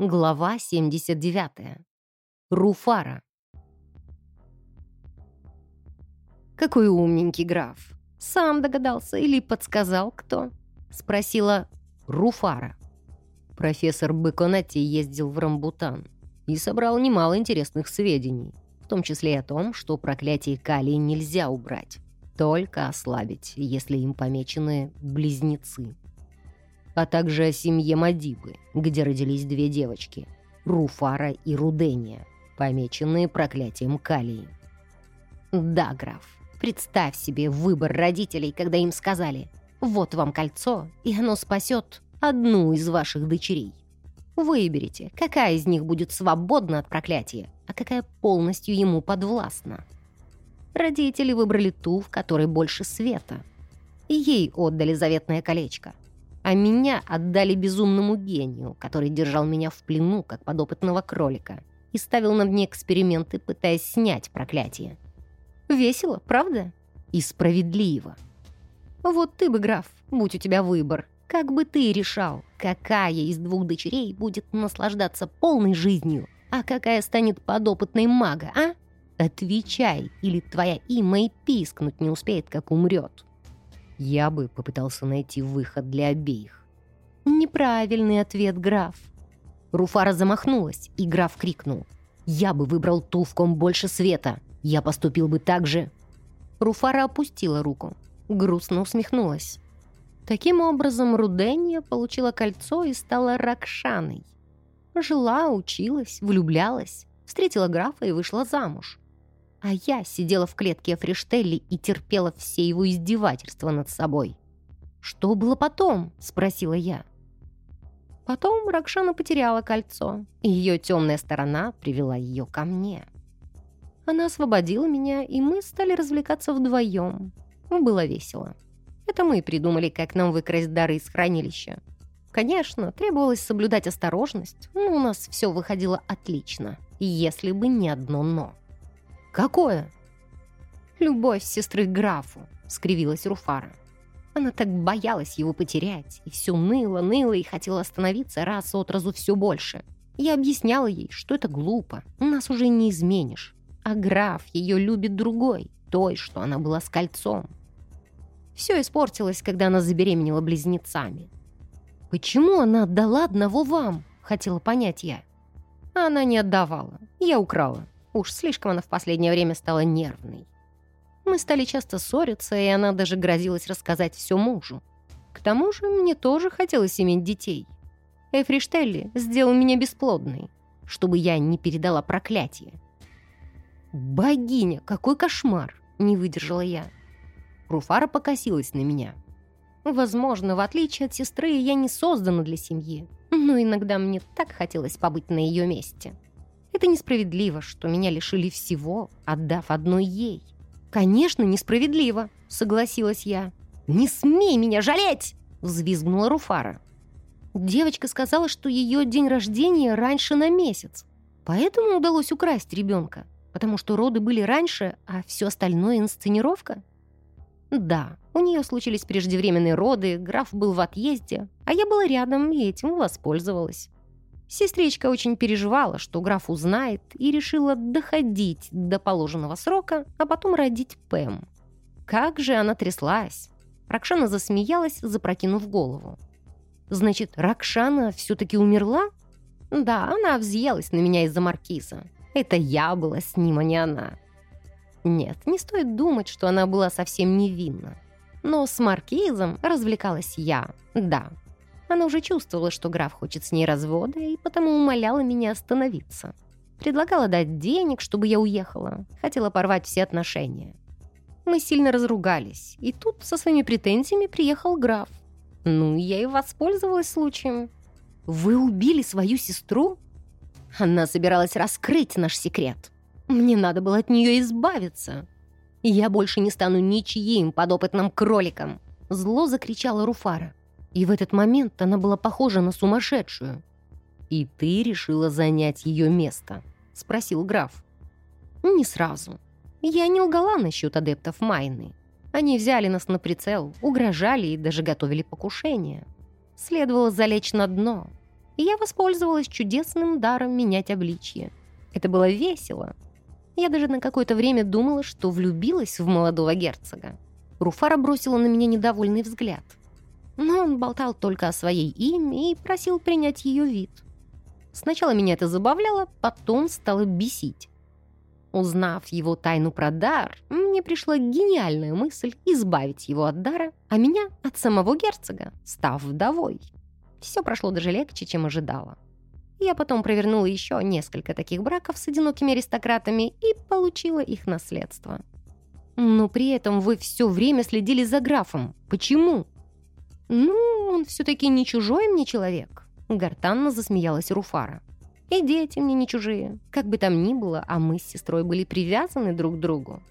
Глава 79. Руфара. «Какой умненький граф! Сам догадался или подсказал кто?» — спросила Руфара. Профессор Беконати ездил в Рамбутан и собрал немало интересных сведений, в том числе и о том, что проклятие Калии нельзя убрать, только ослабить, если им помечены близнецы а также о семье Мадибы, где родились две девочки — Руфара и Рудения, помеченные проклятием Калии. Да, граф, представь себе выбор родителей, когда им сказали «Вот вам кольцо, и оно спасет одну из ваших дочерей». Выберите, какая из них будет свободна от проклятия, а какая полностью ему подвластна. Родители выбрали ту, в которой больше света. Ей отдали заветное колечко — а меня отдали безумному гению, который держал меня в плену, как подопытного кролика, и ставил на мне эксперименты, пытаясь снять проклятие. Весело, правда? И справедливо. Вот ты бы, граф, будь у тебя выбор, как бы ты решал, какая из двух дочерей будет наслаждаться полной жизнью, а какая станет подопытной мага, а? Отвечай, или твоя има и пискнуть не успеет, как умрет. Я бы попытался найти выход для обеих. Неправильный ответ, граф. Руфара замахнулась, и граф крикнул. «Я бы выбрал ту, в ком больше света. Я поступил бы так же». Руфара опустила руку, грустно усмехнулась. Таким образом, Рудения получила кольцо и стала Ракшаной. Жила, училась, влюблялась, встретила графа и вышла замуж. А я сидела в клетке Фриштелли и терпела все его издевательства над собой. «Что было потом?» — спросила я. Потом Ракшана потеряла кольцо, и ее темная сторона привела ее ко мне. Она освободила меня, и мы стали развлекаться вдвоем. Было весело. Это мы придумали, как нам выкрасть дары из хранилища. Конечно, требовалось соблюдать осторожность, но у нас все выходило отлично, если бы не одно «но». «Какое?» «Любовь сестры к графу», — скривилась Руфара. Она так боялась его потерять, и все ныла, ныла и хотела остановиться раз от разу все больше. Я объясняла ей, что это глупо, нас уже не изменишь. А граф ее любит другой, той, что она была с кольцом. Все испортилось, когда она забеременела близнецами. «Почему она отдала одного вам?» — хотела понять я. Она не отдавала, я украла. Уж слишком она в последнее время стала нервной. Мы стали часто ссориться, и она даже грозилась рассказать все мужу. К тому же мне тоже хотелось иметь детей. Эфриштелли сделал меня бесплодной, чтобы я не передала проклятие. «Богиня, какой кошмар!» — не выдержала я. Руфара покосилась на меня. Возможно, в отличие от сестры, я не создана для семьи, но иногда мне так хотелось побыть на ее месте. Это несправедливо, что меня лишили всего, отдав одной ей. «Конечно, несправедливо», — согласилась я. «Не смей меня жалеть!» — взвизгнула Руфара. Девочка сказала, что ее день рождения раньше на месяц. Поэтому удалось украсть ребенка, потому что роды были раньше, а все остальное — инсценировка. Да, у нее случились преждевременные роды, граф был в отъезде, а я была рядом и этим воспользовалась. Сестричка очень переживала, что граф узнает, и решила доходить до положенного срока, а потом родить Пэм. Как же она тряслась! Ракшана засмеялась, запрокинув голову. «Значит, Ракшана все-таки умерла?» «Да, она взъелась на меня из-за маркиза. Это я была с ним, а не она». Нет, не стоит думать, что она была совсем невинна. Но с маркизом развлекалась я, да, она уже чувствовала, что граф хочет с ней развода, и потому умоляла меня остановиться. Предлагала дать денег, чтобы я уехала. Хотела порвать все отношения. Мы сильно разругались, и тут со своими претензиями приехал граф. Ну, я и воспользовалась случаем. «Вы убили свою сестру?» Она собиралась раскрыть наш секрет. Мне надо было от нее избавиться. Я больше не стану ничьим подопытным кроликом. Зло закричала Руфара. И в этот момент она была похожа на сумасшедшую. «И ты решила занять ее место?» — спросил граф. «Не сразу. Я не лгала насчет адептов Майны. Они взяли нас на прицел, угрожали и даже готовили покушение. Следовало залечь на дно. и я воспользовалась чудесным даром менять обличье. Это было весело. Я даже на какое-то время думала, что влюбилась в молодого герцога. Руфара бросила на меня недовольный взгляд. Но он болтал только о своей имени и просил принять ее вид. Сначала меня это забавляло, потом стало бесить. Узнав его тайну про дар, мне пришла гениальная мысль избавить его от дара, а меня от самого герцога, став вдовой. Все прошло даже легче, чем ожидала. Я потом провернула еще несколько таких браков с одинокими аристократами и получила их наследство. Но при этом вы все время следили за графом. Почему? Ну, он все-таки не чужой мне человек. Гортанно засмеялась Руфара. И дети мне не чужие. Как бы там ни было, а мы с сестрой были привязаны друг к другу.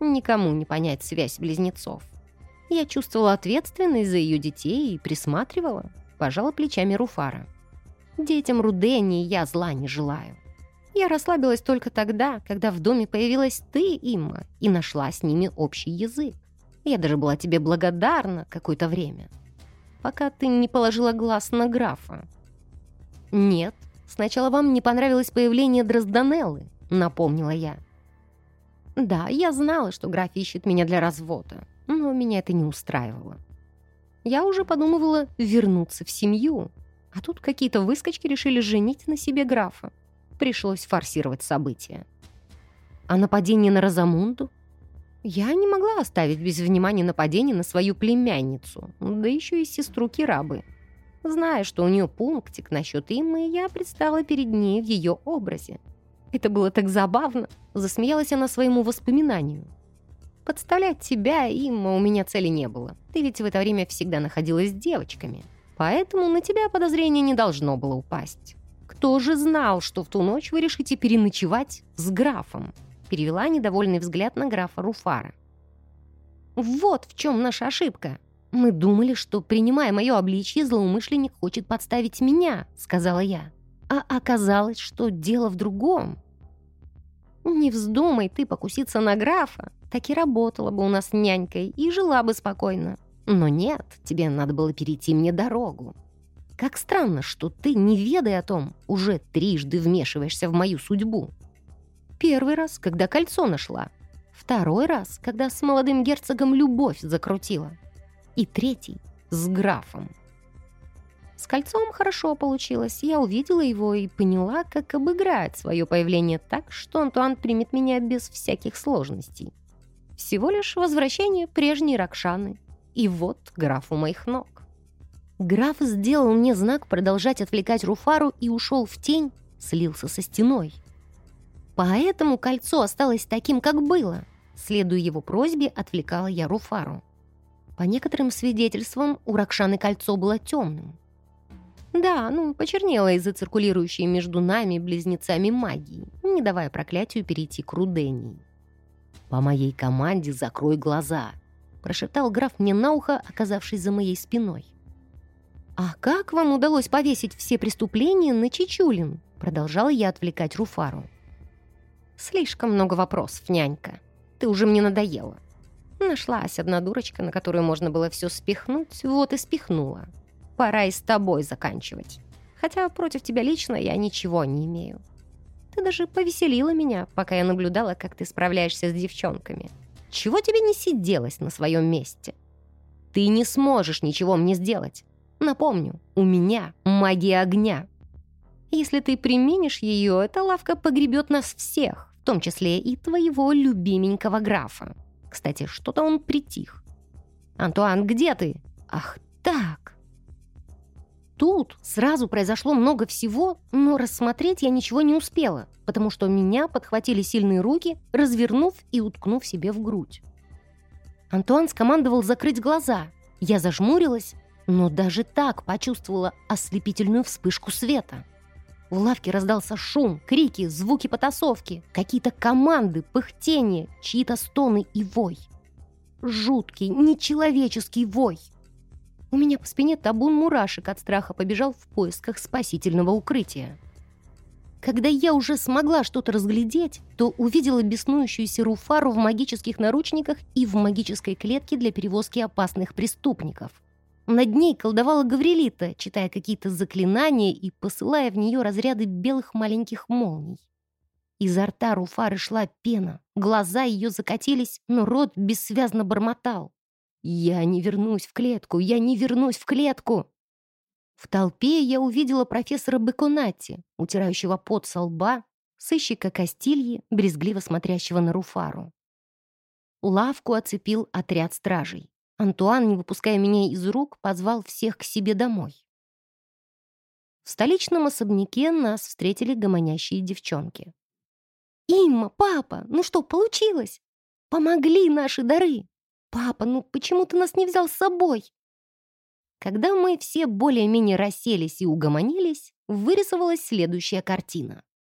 Никому не понять связь близнецов. Я чувствовала ответственность за ее детей и присматривала. Пожала плечами Руфара. Детям Рудени я зла не желаю. Я расслабилась только тогда, когда в доме появилась ты, Имма, и нашла с ними общий язык. Я даже была тебе благодарна какое-то время. Пока ты не положила глаз на графа. Нет, Сначала вам не понравилось появление Дрозданеллы», — напомнила я. «Да, я знала, что граф ищет меня для развода, но меня это не устраивало. Я уже подумывала вернуться в семью, а тут какие-то выскочки решили женить на себе графа. Пришлось форсировать события. А нападение на Розамунду? Я не могла оставить без внимания нападение на свою племянницу, да еще и сестру Кирабы. Зная, что у нее пунктик насчет Иммы, я предстала перед ней в ее образе. Это было так забавно, засмеялась она своему воспоминанию. Подставлять тебя, Имма, у меня цели не было. Ты ведь в это время всегда находилась с девочками. Поэтому на тебя подозрение не должно было упасть. Кто же знал, что в ту ночь вы решите переночевать с графом? Перевела недовольный взгляд на графа Руфара. Вот в чем наша ошибка. «Мы думали, что, принимая мое обличье, злоумышленник хочет подставить меня», — сказала я. А оказалось, что дело в другом. «Не вздумай ты покуситься на графа, так и работала бы у нас нянькой и жила бы спокойно. Но нет, тебе надо было перейти мне дорогу. Как странно, что ты, не ведая о том, уже трижды вмешиваешься в мою судьбу. Первый раз, когда кольцо нашла. Второй раз, когда с молодым герцогом любовь закрутила и третий с графом. С кольцом хорошо получилось. Я увидела его и поняла, как обыграть свое появление так, что Антуан примет меня без всяких сложностей. Всего лишь возвращение прежней Ракшаны. И вот граф у моих ног. Граф сделал мне знак продолжать отвлекать Руфару и ушел в тень, слился со стеной. Поэтому кольцо осталось таким, как было. Следуя его просьбе, отвлекала я Руфару. По некоторым свидетельствам, у Ракшаны кольцо было темным. Да, ну, почернело из-за циркулирующей между нами близнецами магии, не давая проклятию перейти к Рудении. «По моей команде закрой глаза», — прошептал граф мне на ухо, оказавшись за моей спиной. «А как вам удалось повесить все преступления на Чичулин?» Продолжала я отвлекать Руфару. «Слишком много вопросов, нянька. Ты уже мне надоела. Нашлась одна дурочка, на которую можно было все спихнуть, вот и спихнула. Пора и с тобой заканчивать. Хотя против тебя лично я ничего не имею. Ты даже повеселила меня, пока я наблюдала, как ты справляешься с девчонками. Чего тебе не сиделось на своем месте? Ты не сможешь ничего мне сделать. Напомню, у меня магия огня. Если ты применишь ее, эта лавка погребет нас всех, в том числе и твоего любименького графа. Кстати, что-то он притих. «Антуан, где ты?» «Ах, так!» Тут сразу произошло много всего, но рассмотреть я ничего не успела, потому что меня подхватили сильные руки, развернув и уткнув себе в грудь. Антуан скомандовал закрыть глаза. Я зажмурилась, но даже так почувствовала ослепительную вспышку света. В лавке раздался шум, крики, звуки потасовки, какие-то команды, пыхтение, чьи-то стоны и вой. Жуткий, нечеловеческий вой. У меня по спине табун мурашек от страха побежал в поисках спасительного укрытия. Когда я уже смогла что-то разглядеть, то увидела беснующуюся Руфару в магических наручниках и в магической клетке для перевозки опасных преступников. Над ней колдовала Гаврилита, читая какие-то заклинания и посылая в нее разряды белых маленьких молний. Изо рта Руфары шла пена, глаза ее закатились, но рот бессвязно бормотал. «Я не вернусь в клетку! Я не вернусь в клетку!» В толпе я увидела профессора Беконати, утирающего пот со лба, сыщика Кастильи, брезгливо смотрящего на Руфару. Лавку оцепил отряд стражей. Антуан, не выпуская меня из рук, позвал всех к себе домой. В столичном особняке нас встретили гомонящие девчонки. «Имма, папа, ну что, получилось? Помогли наши дары! Папа, ну почему ты нас не взял с собой?» Когда мы все более-менее расселись и угомонились, вырисовалась следующая картина.